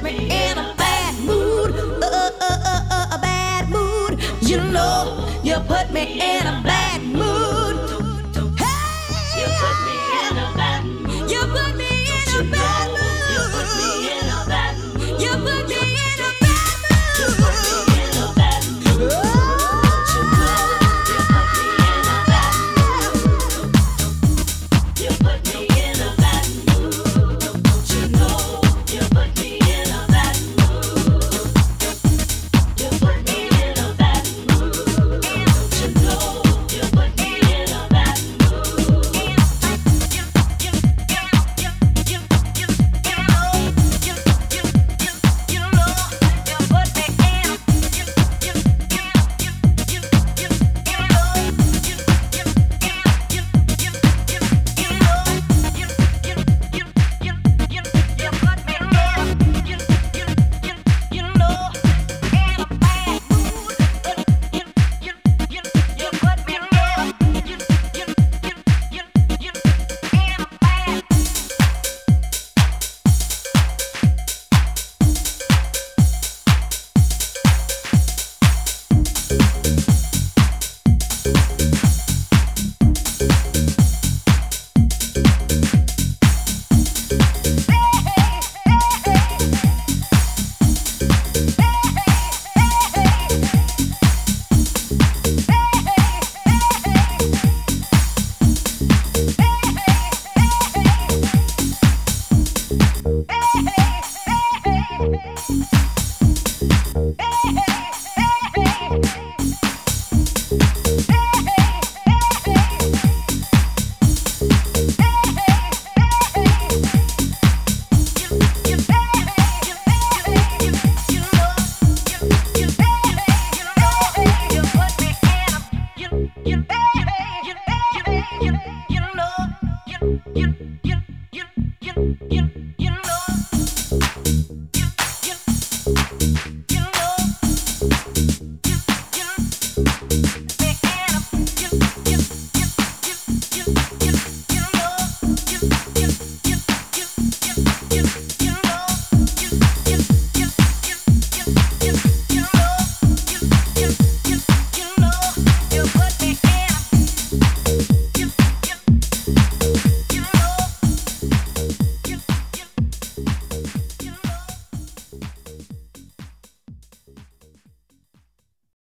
got me in a bad mood. Uh, uh, uh, uh, a bad mood. You know, you put me in a bad